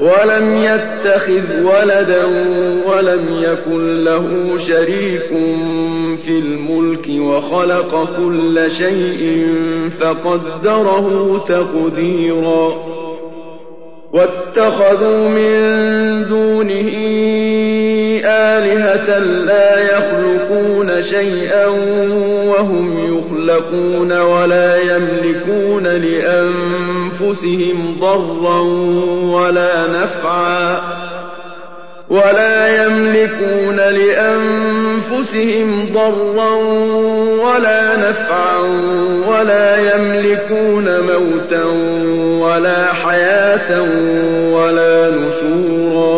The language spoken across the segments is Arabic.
ولم يتخذ ولدا ولم يكن له شريك في الملك وخلق كل شيء فقدره تقديرا. واتخذوا من دونه آلهة لا يخلقون شيئا وهم يخلقون ولا يملكون لأنفسهم ضرا ولا نفعا ولا يملكون لأنفسهم ضرا ولا نفعا ولا يملكون موتا ولا حياة ولا نشورا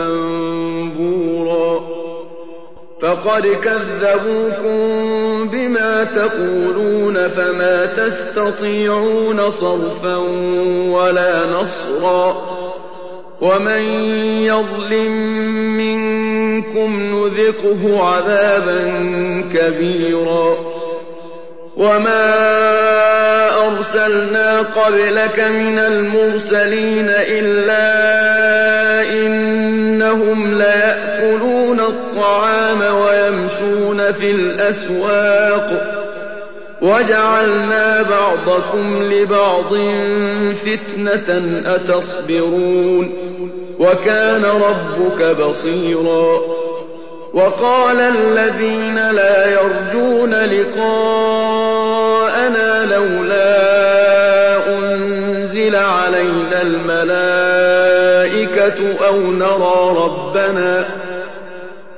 فقد كذبوكم بما تقولون فما تستطيعون صرفا ولا نصرا ومن يظلم منكم نذقه عذابا كبيرا وما أرسلنا قبلك من المرسلين إلا إنهم ليأكلون الطعام ويمشون في الأسواق. وجعلنا بعضكم لبعض فتنة أتصبرون. وكان ربك بصيرا. وقال الذين لا يرجون لقاءنا لولا أنزل علينا الملائكة أو نرى ربنا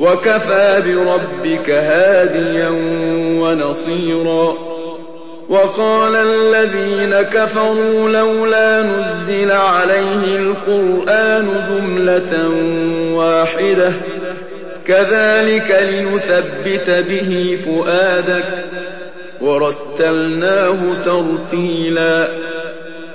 وكفى بربك هاديا ونصيرا. وقال الذين كفروا لولا نزل عليه القرآن جملة واحدة. كذلك لنثبت به فؤادك. ورتلناه ترتيلا.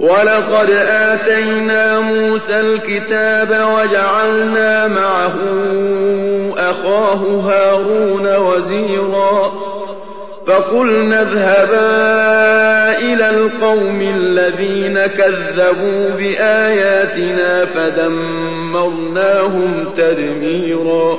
ولقد آتينا موسى الكتاب وجعلنا معه أخاه هارون وزيرا فقلنا اذهبا إلى القوم الذين كذبوا بآياتنا فدمرناهم تدميرا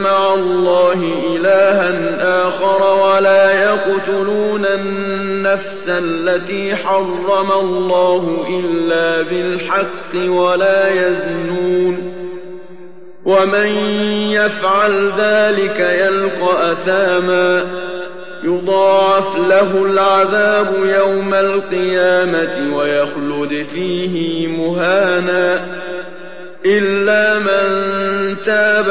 مع الله إلها آخر ولا يقتلون النفس التي حرم الله إلا بالحق ولا يزنون ومن يفعل ذلك يلقى أثاما يضاعف له العذاب يوم القيامة ويخلد فيه مهانا إلا من تاب